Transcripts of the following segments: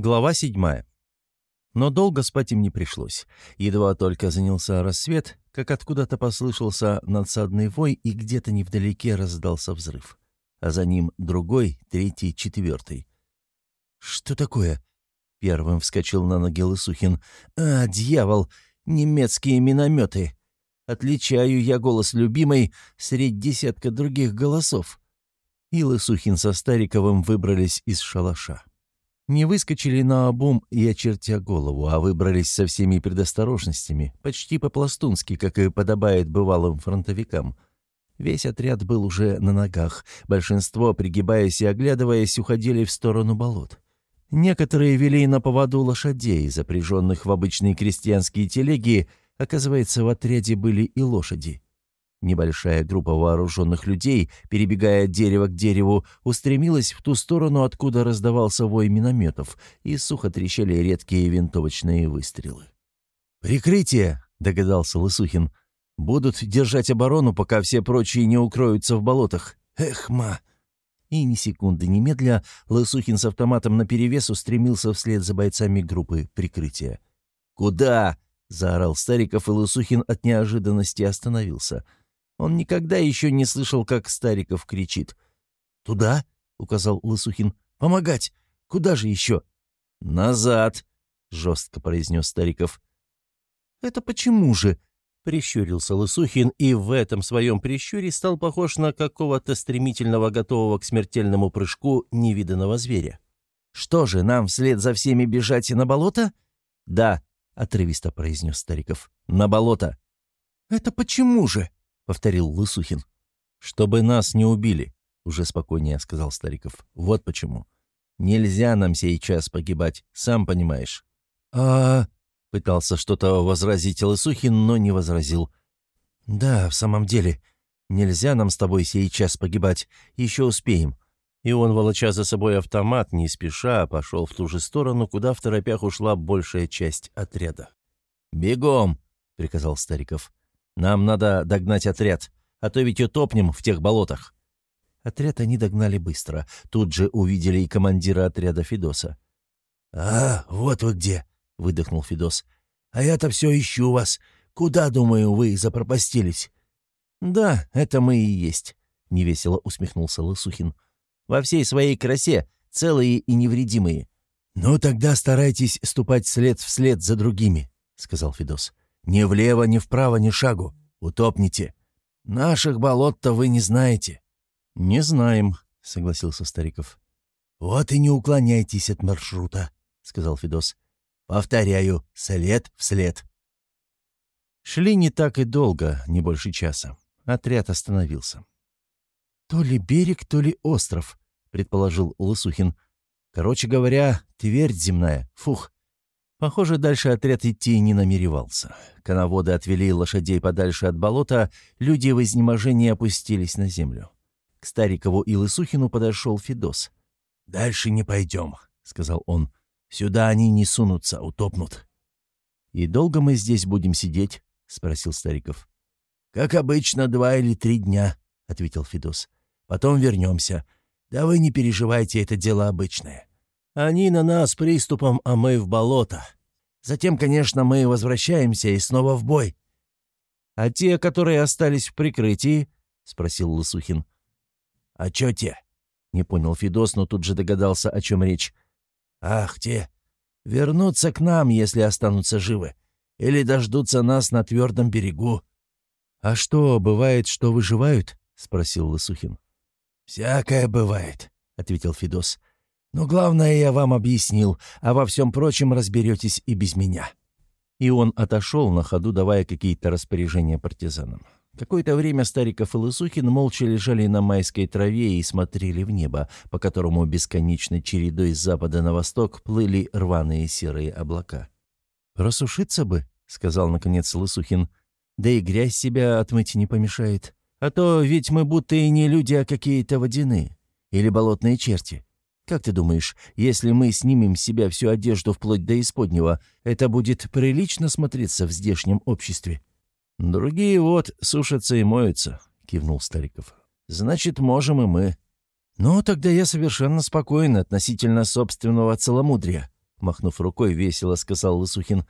Глава седьмая. Но долго спать им не пришлось. Едва только занялся рассвет, как откуда-то послышался надсадный вой, и где-то невдалеке раздался взрыв. А за ним другой, третий, четвертый. «Что такое?» — первым вскочил на ноги Лысухин. «А, дьявол! Немецкие минометы! Отличаю я голос любимой средь десятка других голосов!» И Лысухин со Стариковым выбрались из шалаша. Не выскочили на обум и очертя голову, а выбрались со всеми предосторожностями, почти по-пластунски, как и подобает бывалым фронтовикам. Весь отряд был уже на ногах, большинство, пригибаясь и оглядываясь, уходили в сторону болот. Некоторые вели на поводу лошадей, запряженных в обычные крестьянские телеги, оказывается, в отряде были и лошади. Небольшая группа вооруженных людей, перебегая от дерева к дереву, устремилась в ту сторону, откуда раздавался вой минометов, и сухо трещали редкие винтовочные выстрелы. «Прикрытие!» — догадался Лысухин. «Будут держать оборону, пока все прочие не укроются в болотах. Эх, ма!» И ни секунды немедля Лысухин с автоматом наперевес устремился вслед за бойцами группы прикрытия. «Куда?» — заорал Стариков, и Лысухин от неожиданности остановился — он никогда еще не слышал, как Стариков кричит. «Туда?» — указал Лысухин. «Помогать! Куда же еще?» «Назад!» — жестко произнес Стариков. «Это почему же?» — прищурился Лысухин, и в этом своем прищуре стал похож на какого-то стремительного, готового к смертельному прыжку невиданного зверя. «Что же, нам вслед за всеми бежать на болото?» «Да», — отрывисто произнес Стариков. «На болото». «Это почему же?» Повторил Лысухин. «Чтобы нас не убили», — уже спокойнее сказал Стариков. «Вот почему. Нельзя нам сейчас погибать, сам понимаешь». «А...» — пытался что-то возразить Лысухин, но не возразил. «Да, в самом деле, нельзя нам с тобой сейчас погибать, еще успеем». И он, волоча за собой автомат, не спеша, пошел в ту же сторону, куда в торопях ушла большая часть отряда. «Бегом!» — приказал Стариков. Нам надо догнать отряд, а то ведь утопнем в тех болотах». Отряд они догнали быстро. Тут же увидели и командира отряда Федоса. «А, вот вы где!» — выдохнул Федос. «А я-то все ищу вас. Куда, думаю, вы запропастились?» «Да, это мы и есть», — невесело усмехнулся Лысухин. «Во всей своей красе, целые и невредимые». «Ну, тогда старайтесь ступать след вслед за другими», — сказал Федос. Ни влево, ни вправо, ни шагу. Утопните. Наших болот-то вы не знаете». «Не знаем», — согласился Стариков. «Вот и не уклоняйтесь от маршрута», — сказал Федос. «Повторяю, след вслед». Шли не так и долго, не больше часа. Отряд остановился. «То ли берег, то ли остров», — предположил Лысухин. «Короче говоря, твердь земная. Фух, Похоже, дальше отряд идти не намеревался. Коноводы отвели лошадей подальше от болота, люди в изнеможении опустились на землю. К Старикову и Лысухину подошел Федос. «Дальше не пойдем», — сказал он. «Сюда они не сунутся, утопнут». «И долго мы здесь будем сидеть?» — спросил Стариков. «Как обычно, два или три дня», — ответил Федос. «Потом вернемся. Да вы не переживайте, это дело обычное. Они на нас приступом, а мы в болото. Затем, конечно, мы возвращаемся и снова в бой». «А те, которые остались в прикрытии?» — спросил Лысухин. «А чё те?» — не понял Федос, но тут же догадался, о чем речь. «Ах, те! Вернутся к нам, если останутся живы. Или дождутся нас на твердом берегу». «А что, бывает, что выживают?» — спросил Лысухин. «Всякое бывает», — ответил Федос. Но главное я вам объяснил, а во всем прочем разберетесь и без меня». И он отошел на ходу, давая какие-то распоряжения партизанам. Какое-то время Стариков и Лысухин молча лежали на майской траве и смотрели в небо, по которому бесконечной чередой с запада на восток плыли рваные серые облака. «Просушиться бы», — сказал наконец Лысухин, — «да и грязь себя отмыть не помешает. А то ведь мы будто и не люди, а какие-то водяные или болотные черти. Как ты думаешь, если мы снимем с себя всю одежду вплоть до исподнего, это будет прилично смотреться в здешнем обществе?» «Другие вот сушатся и моются», — кивнул Стариков. «Значит, можем и мы». «Ну, тогда я совершенно спокоен относительно собственного целомудрия», — махнув рукой, весело сказал Лысухин.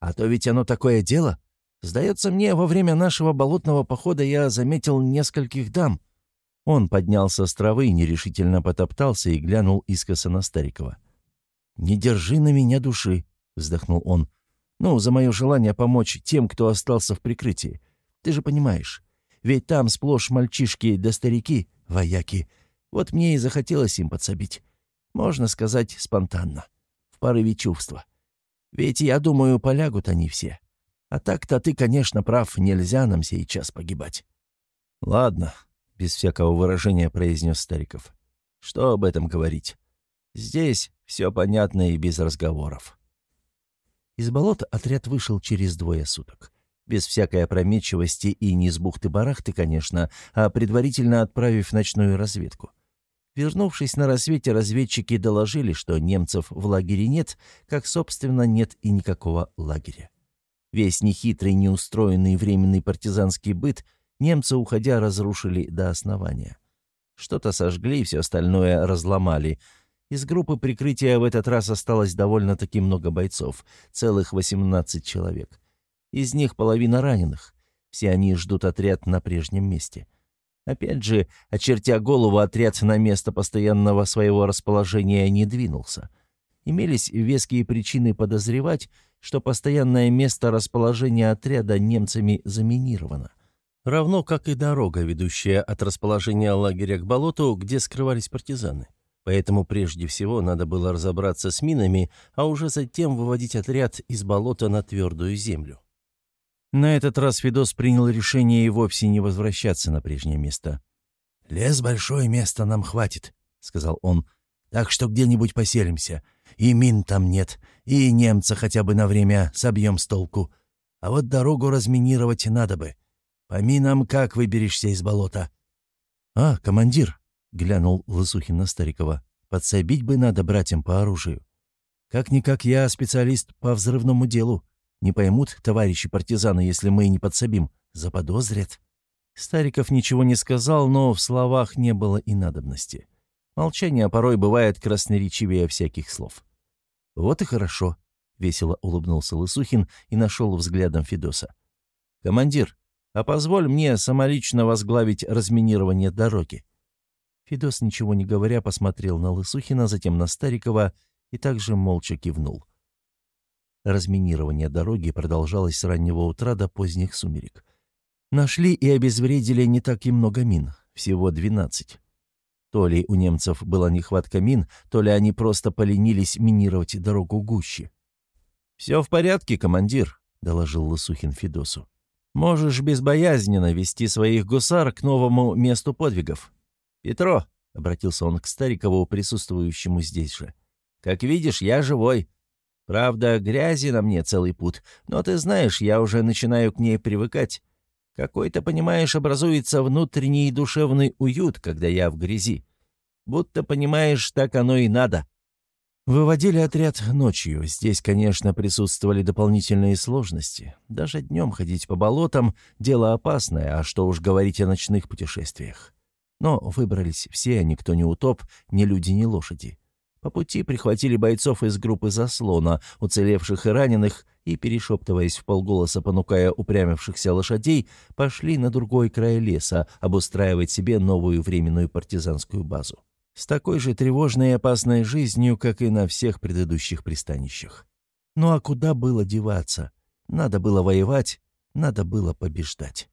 «А то ведь оно такое дело. Сдается мне, во время нашего болотного похода я заметил нескольких дам». Он поднялся с травы, нерешительно потоптался и глянул искоса на Старикова. «Не держи на меня души», — вздохнул он. «Ну, за мое желание помочь тем, кто остался в прикрытии. Ты же понимаешь, ведь там сплошь мальчишки да старики, вояки. Вот мне и захотелось им подсобить. Можно сказать, спонтанно, в порыве чувства. Ведь, я думаю, полягут они все. А так-то ты, конечно, прав, нельзя нам сейчас погибать». «Ладно», — без всякого выражения произнес Стариков. «Что об этом говорить? Здесь все понятно и без разговоров». Из болота отряд вышел через двое суток. Без всякой опрометчивости и не с бухты-барахты, конечно, а предварительно отправив ночную разведку. Вернувшись на рассвете, разведчики доложили, что немцев в лагере нет, как, собственно, нет и никакого лагеря. Весь нехитрый, неустроенный временный партизанский быт немцы, уходя, разрушили до основания. Что-то сожгли, все остальное разломали. Из группы прикрытия в этот раз осталось довольно-таки много бойцов, целых 18 человек. Из них половина раненых. Все они ждут отряд на прежнем месте. Опять же, очертя голову, отряд на место постоянного своего расположения не двинулся. Имелись веские причины подозревать, что постоянное место расположения отряда немцами заминировано. Равно как и дорога, ведущая от расположения лагеря к болоту, где скрывались партизаны. Поэтому прежде всего надо было разобраться с минами, а уже затем выводить отряд из болота на твердую землю. На этот раз Федос принял решение и вовсе не возвращаться на прежнее место. «Лес — большое место, нам хватит», — сказал он. «Так что где-нибудь поселимся. И мин там нет, и немца хотя бы на время собьем с толку. А вот дорогу разминировать надо бы. По минам как выберешься из болота?» «А, командир», — глянул Лысухин на Старикова, — «подсобить бы надо братьям по оружию. Как-никак я специалист по взрывному делу. Не поймут товарищи партизаны, если мы не подсобим. Заподозрят». Стариков ничего не сказал, но в словах не было и надобности. Молчание порой бывает красноречивее всяких слов. «Вот и хорошо», — весело улыбнулся Лысухин и нашел взглядом Федоса. «Командир, а позволь мне самолично возглавить разминирование дороги». Федос, ничего не говоря, посмотрел на Лысухина, затем на Старикова и также молча кивнул. Разминирование дороги продолжалось с раннего утра до поздних сумерек. Нашли и обезвредили не так и много мин, всего 12. То ли у немцев была нехватка мин, то ли они просто поленились минировать дорогу гуще. «Все в порядке, командир», — доложил Лысухин Федосу. «Можешь безбоязненно вести своих гусар к новому месту подвигов». «Петро», — обратился он к Старикову, присутствующему здесь же, — «как видишь, я живой. Правда, грязи на мне целый путь, но ты знаешь, я уже начинаю к ней привыкать. Какой-то, понимаешь, образуется внутренний душевный уют, когда я в грязи. Будто, понимаешь, так оно и надо. Выводили отряд ночью. Здесь, конечно, присутствовали дополнительные сложности. Даже днем ходить по болотам – дело опасное, а что уж говорить о ночных путешествиях. Но выбрались все, никто не утоп, ни люди, ни лошади. По пути прихватили бойцов из группы заслона, уцелевших и раненых, и, перешептываясь в полголоса, понукая упрямившихся лошадей, пошли на другой край леса обустраивать себе новую временную партизанскую базу. С такой же тревожной и опасной жизнью, как и на всех предыдущих пристанищах. Ну а куда было деваться? Надо было воевать, надо было побеждать.